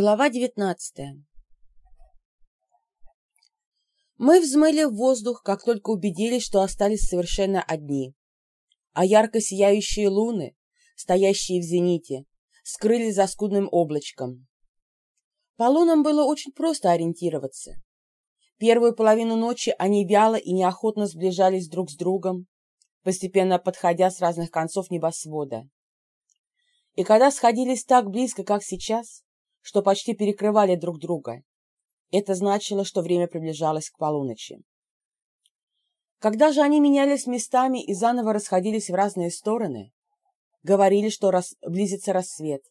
Глава девятнадцатая Мы взмыли в воздух, как только убедились, что остались совершенно одни, а ярко сияющие луны, стоящие в зените, скрылись за скудным облачком. По лунам было очень просто ориентироваться. Первую половину ночи они вяло и неохотно сближались друг с другом, постепенно подходя с разных концов небосвода. И когда сходились так близко, как сейчас, что почти перекрывали друг друга. Это значило, что время приближалось к полуночи. Когда же они менялись местами и заново расходились в разные стороны, говорили, что рас... близится рассвет.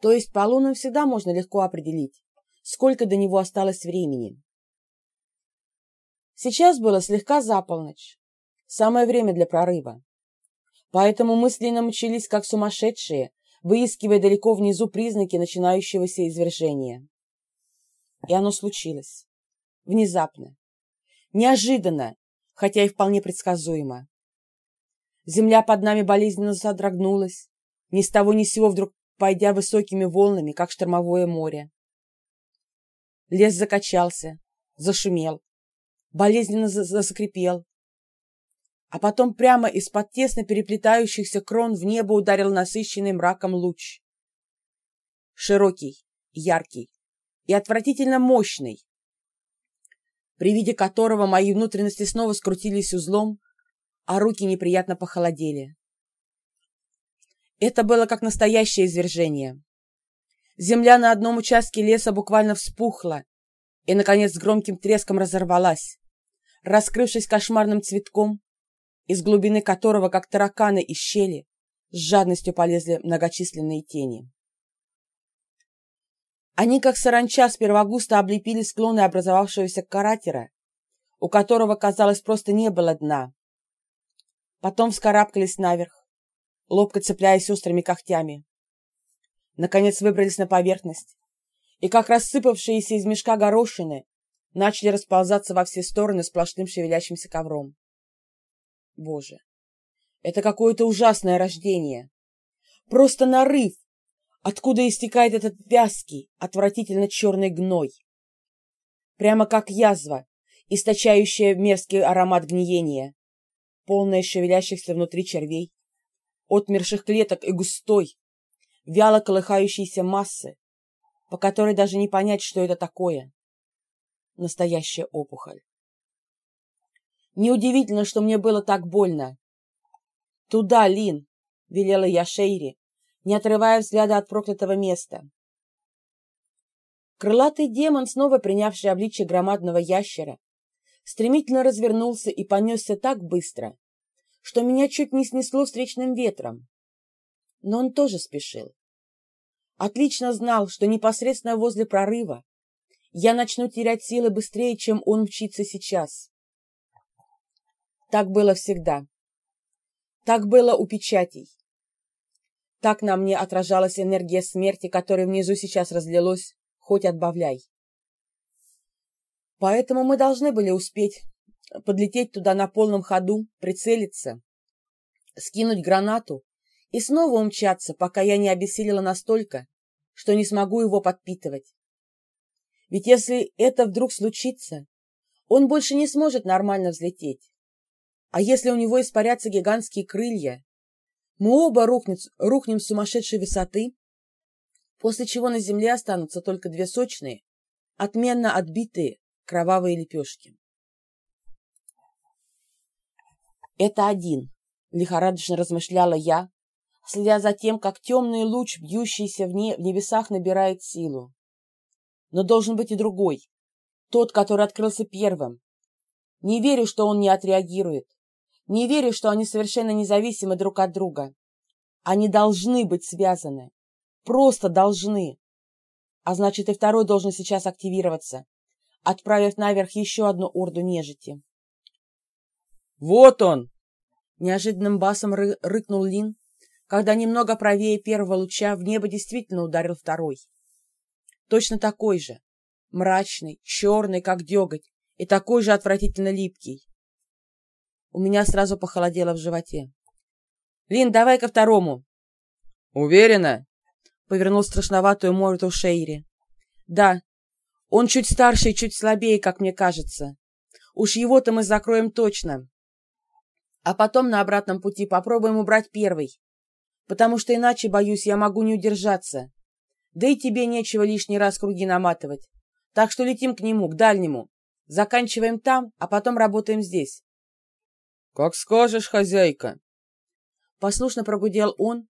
То есть по лунам всегда можно легко определить, сколько до него осталось времени. Сейчас было слегка за полночь, самое время для прорыва. Поэтому мысленно мчались, как сумасшедшие, выискивая далеко внизу признаки начинающегося извержения. И оно случилось. Внезапно. Неожиданно, хотя и вполне предсказуемо. Земля под нами болезненно содрогнулась, ни с того ни с сего вдруг пойдя высокими волнами, как штормовое море. Лес закачался, зашумел, болезненно заскрипел, а потом прямо из-под тесно переплетающихся крон в небо ударил насыщенный мраком луч. Широкий, яркий и отвратительно мощный, при виде которого мои внутренности снова скрутились узлом, а руки неприятно похолодели. Это было как настоящее извержение. Земля на одном участке леса буквально вспухла и, наконец, с громким треском разорвалась, раскрывшись кошмарным цветком, из глубины которого, как тараканы из щели, с жадностью полезли многочисленные тени. Они, как саранча, сперва густо облепили склоны образовавшегося каратера, у которого, казалось, просто не было дна. Потом вскарабкались наверх, лобко цепляясь острыми когтями. Наконец выбрались на поверхность, и, как рассыпавшиеся из мешка горошины, начали расползаться во все стороны сплошным шевелящимся ковром. Боже, это какое-то ужасное рождение. Просто нарыв, откуда истекает этот вязкий, отвратительно черный гной. Прямо как язва, источающая мерзкий аромат гниения, полная шевелящихся внутри червей, отмерших клеток и густой, вяло колыхающейся массы, по которой даже не понять, что это такое. Настоящая опухоль. Неудивительно, что мне было так больно. «Туда, Лин!» — велела я Шейри, не отрывая взгляда от проклятого места. Крылатый демон, снова принявший обличие громадного ящера, стремительно развернулся и понесся так быстро, что меня чуть не снесло встречным ветром. Но он тоже спешил. Отлично знал, что непосредственно возле прорыва я начну терять силы быстрее, чем он мчится сейчас. Так было всегда. Так было у печатей. Так на мне отражалась энергия смерти, которая внизу сейчас разлилась, хоть отбавляй. Поэтому мы должны были успеть подлететь туда на полном ходу, прицелиться, скинуть гранату и снова умчаться, пока я не обессилила настолько, что не смогу его подпитывать. Ведь если это вдруг случится, он больше не сможет нормально взлететь. А если у него испарятся гигантские крылья, мы оба рухнем, рухнем с сумасшедшей высоты, после чего на земле останутся только две сочные, отменно отбитые кровавые лепешки. «Это один», — лихорадочно размышляла я, следя за тем, как темный луч, бьющийся в, не... в небесах, набирает силу. Но должен быть и другой, тот, который открылся первым. Не верю, что он не отреагирует. Не верю, что они совершенно независимы друг от друга. Они должны быть связаны. Просто должны. А значит, и второй должен сейчас активироваться, отправив наверх еще одну орду нежити. «Вот он!» Неожиданным басом ры рыкнул Лин, когда немного правее первого луча в небо действительно ударил второй. Точно такой же. Мрачный, черный, как деготь, и такой же отвратительно липкий. У меня сразу похолодело в животе. «Лин, давай ко второму!» «Уверена?» повернул страшноватую морду Шейри. «Да, он чуть старше и чуть слабее, как мне кажется. Уж его-то мы закроем точно. А потом на обратном пути попробуем убрать первый, потому что иначе, боюсь, я могу не удержаться. Да и тебе нечего лишний раз круги наматывать. Так что летим к нему, к дальнему. Заканчиваем там, а потом работаем здесь». «Как скажешь, хозяйка!» Послушно прогудел он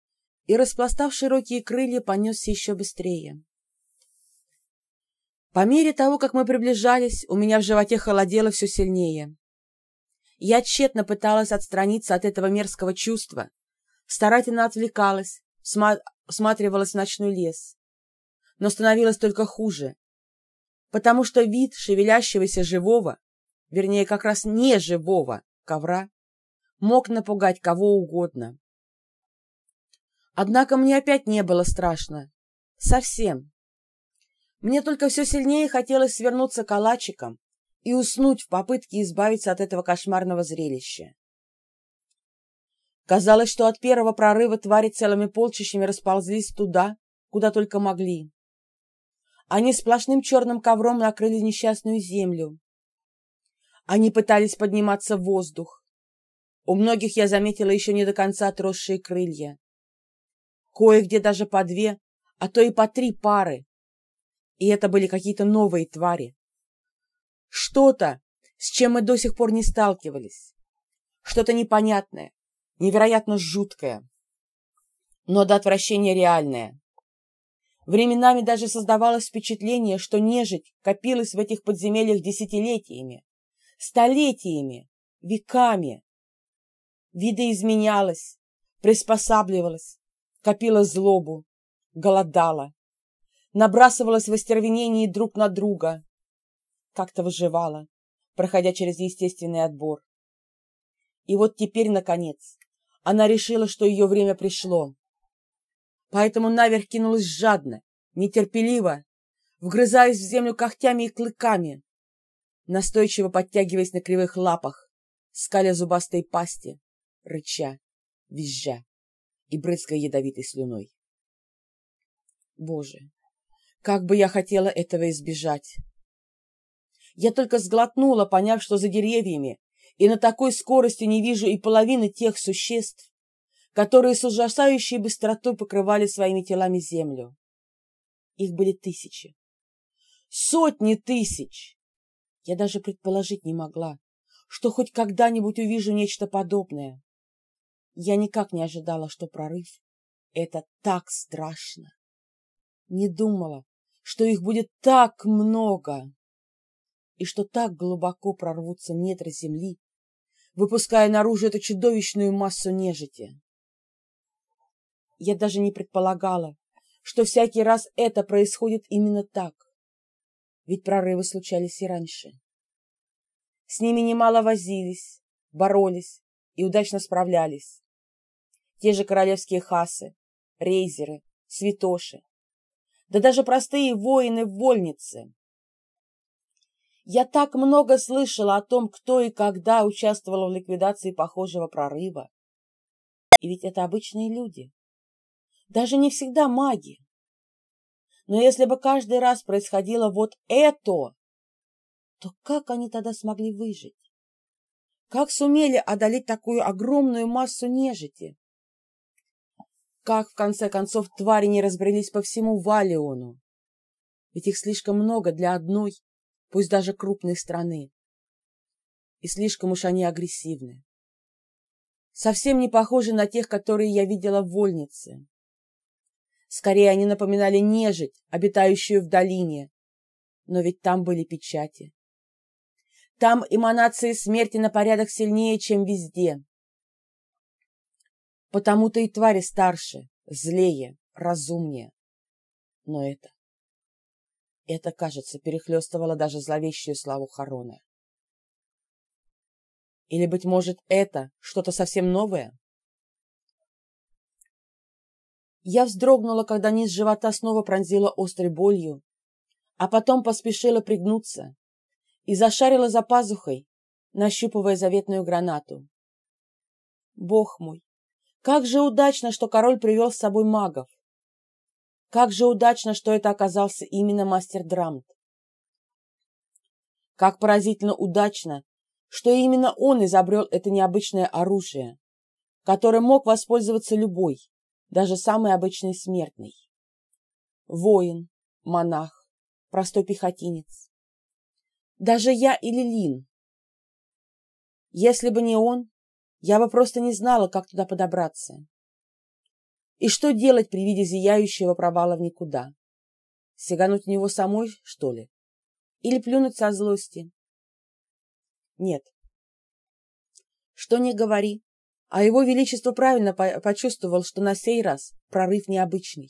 и, распластав широкие крылья, понесся еще быстрее. По мере того, как мы приближались, у меня в животе холодело все сильнее. Я тщетно пыталась отстраниться от этого мерзкого чувства, старательно отвлекалась, всматривалась в ночной лес. Но становилось только хуже, потому что вид шевелящегося живого, вернее, как раз не живого ковра, мог напугать кого угодно. Однако мне опять не было страшно. Совсем. Мне только все сильнее хотелось свернуться калачиком и уснуть в попытке избавиться от этого кошмарного зрелища. Казалось, что от первого прорыва твари целыми полчищами расползлись туда, куда только могли. Они сплошным черным ковром накрыли несчастную землю. Они пытались подниматься в воздух. У многих я заметила еще не до конца отросшие крылья. Кое-где даже по две, а то и по три пары, и это были какие-то новые твари. Что-то, с чем мы до сих пор не сталкивались. Что-то непонятное, невероятно жуткое, но до отвращения реальное. Временами даже создавалось впечатление, что нежить копилась в этих подземельях десятилетиями, столетиями, веками. Видоизменялась, приспосабливалась, копила злобу, голодала набрасывалась в остервенении друг на друга. Как-то выживала, проходя через естественный отбор. И вот теперь, наконец, она решила, что ее время пришло. Поэтому наверх кинулась жадно, нетерпеливо, вгрызаясь в землю когтями и клыками, настойчиво подтягиваясь на кривых лапах, скаля зубастой пасти, рыча, визжа и брызгая ядовитой слюной. Боже, как бы я хотела этого избежать! Я только сглотнула, поняв, что за деревьями, и на такой скорости не вижу и половины тех существ, которые с ужасающей быстротой покрывали своими телами землю. Их были тысячи. Сотни тысяч! Я даже предположить не могла, что хоть когда-нибудь увижу нечто подобное. Я никак не ожидала, что прорыв — это так страшно. Не думала, что их будет так много и что так глубоко прорвутся недры земли, выпуская наружу эту чудовищную массу нежити. Я даже не предполагала, что всякий раз это происходит именно так, ведь прорывы случались и раньше. С ними немало возились, боролись и удачно справлялись. Те же королевские хасы, рейзеры, святоши, да даже простые воины в вольнице. Я так много слышала о том, кто и когда участвовал в ликвидации похожего прорыва. И ведь это обычные люди. Даже не всегда маги. Но если бы каждый раз происходило вот это, то как они тогда смогли выжить? Как сумели одолеть такую огромную массу нежити? Как, в конце концов, твари не разбрелись по всему Валиону? Ведь их слишком много для одной, пусть даже крупной страны. И слишком уж они агрессивны. Совсем не похожи на тех, которые я видела в вольнице. Скорее, они напоминали нежить, обитающую в долине. Но ведь там были печати. Там эманации смерти на порядок сильнее, чем везде. Потому-то и твари старше, злее, разумнее. Но это... Это, кажется, перехлестывало даже зловещую славу Харона. Или, быть может, это что-то совсем новое? Я вздрогнула, когда низ живота снова пронзила острой болью, а потом поспешила пригнуться и зашарила за пазухой, нащупывая заветную гранату. Бог мой, как же удачно, что король привел с собой магов. Как же удачно, что это оказался именно мастер Драмт. Как поразительно удачно, что именно он изобрел это необычное оружие, которым мог воспользоваться любой, даже самый обычный смертный. Воин, монах, простой пехотинец. Даже я или Лин. Если бы не он, я бы просто не знала, как туда подобраться. И что делать при виде зияющего провала в никуда? Сигануть в него самой, что ли? Или плюнуть со злости? Нет. Что не говори, а его величество правильно почувствовал, что на сей раз прорыв необычный.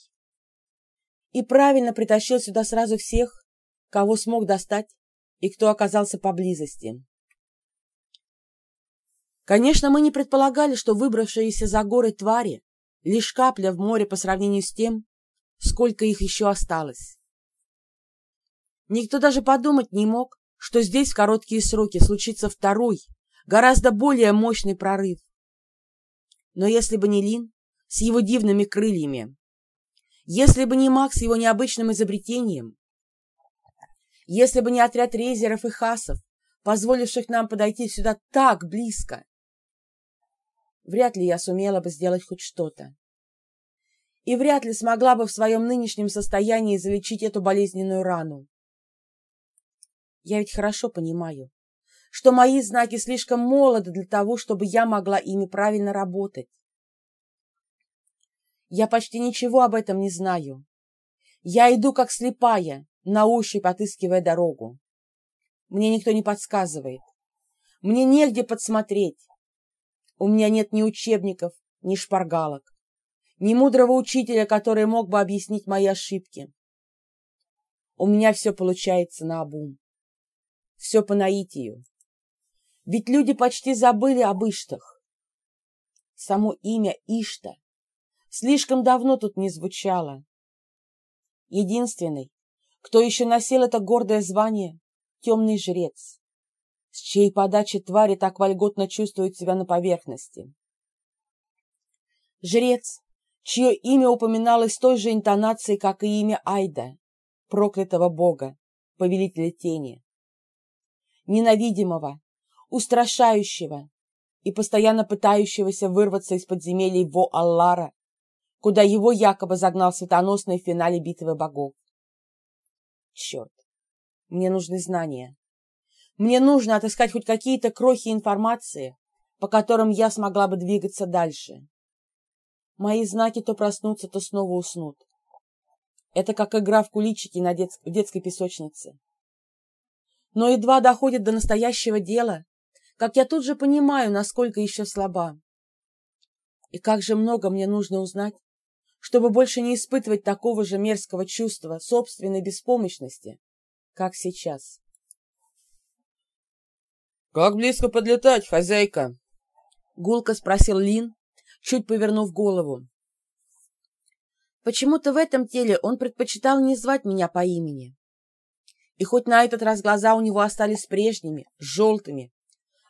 И правильно притащил сюда сразу всех, кого смог достать и кто оказался поблизости. Конечно, мы не предполагали, что выбравшиеся за горы твари лишь капля в море по сравнению с тем, сколько их еще осталось. Никто даже подумать не мог, что здесь в короткие сроки случится второй, гораздо более мощный прорыв. Но если бы не Лин с его дивными крыльями, если бы не Макс с его необычным изобретением, если бы не отряд рейзеров и хасов, позволивших нам подойти сюда так близко, вряд ли я сумела бы сделать хоть что-то. И вряд ли смогла бы в своем нынешнем состоянии залечить эту болезненную рану. Я ведь хорошо понимаю, что мои знаки слишком молоды для того, чтобы я могла ими правильно работать. Я почти ничего об этом не знаю. Я иду как слепая, на ощупь отыскивая дорогу. Мне никто не подсказывает. Мне негде подсмотреть. У меня нет ни учебников, ни шпаргалок, ни мудрого учителя, который мог бы объяснить мои ошибки. У меня все получается наобум. Все по наитию. Ведь люди почти забыли об Иштах. Само имя Ишта слишком давно тут не звучало. Единственный, кто еще носил это гордое звание, темный жрец с чьей подачи твари так вольготно чувствуют себя на поверхности. Жрец, чье имя упоминалось той же интонацией, как и имя Айда, проклятого бога, повелителя тени. Ненавидимого, устрашающего и постоянно пытающегося вырваться из подземелий Во-Аллара, куда его якобы загнал светоносный в финале битвы богов. Черт, мне нужны знания. Мне нужно отыскать хоть какие-то крохи информации, по которым я смогла бы двигаться дальше. Мои знаки то проснутся, то снова уснут. Это как игра в куличики на дет... в детской песочнице. Но едва доходит до настоящего дела, как я тут же понимаю, насколько еще слаба. И как же много мне нужно узнать, чтобы больше не испытывать такого же мерзкого чувства собственной беспомощности, как сейчас. «Как близко подлетать, хозяйка?» — гулко спросил Лин, чуть повернув голову. Почему-то в этом теле он предпочитал не звать меня по имени. И хоть на этот раз глаза у него остались прежними, желтыми,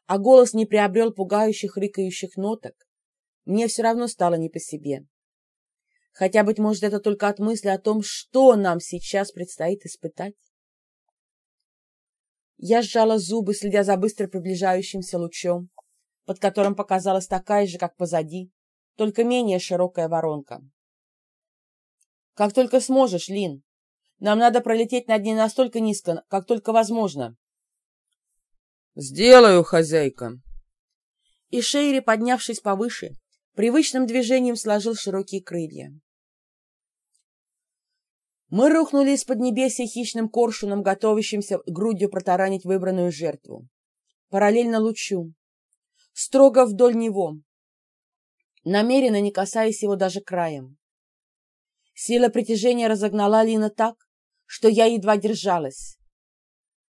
а голос не приобрел пугающих рыкающих ноток, мне все равно стало не по себе. Хотя, быть может, это только от мысли о том, что нам сейчас предстоит испытать. Я сжала зубы, следя за быстро приближающимся лучом, под которым показалась такая же, как позади, только менее широкая воронка. «Как только сможешь, Лин. Нам надо пролететь над ней настолько низко, как только возможно». «Сделаю, хозяйка». И Шейри, поднявшись повыше, привычным движением сложил широкие крылья. Мы рухнули из-под небесия хищным коршуном, готовящимся грудью протаранить выбранную жертву. Параллельно лучу. Строго вдоль него. Намеренно не касаясь его даже краем. Сила притяжения разогнала Лина так, что я едва держалась.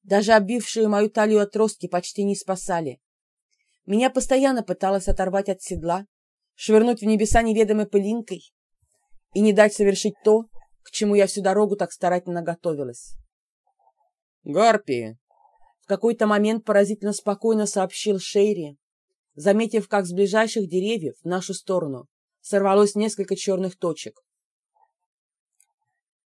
Даже обившие мою талию отростки почти не спасали. Меня постоянно пыталась оторвать от седла, швырнуть в небеса неведомой пылинкой и не дать совершить то, к чему я всю дорогу так старательно готовилась. «Гарпии!» В какой-то момент поразительно спокойно сообщил Шейри, заметив, как с ближайших деревьев в нашу сторону сорвалось несколько черных точек.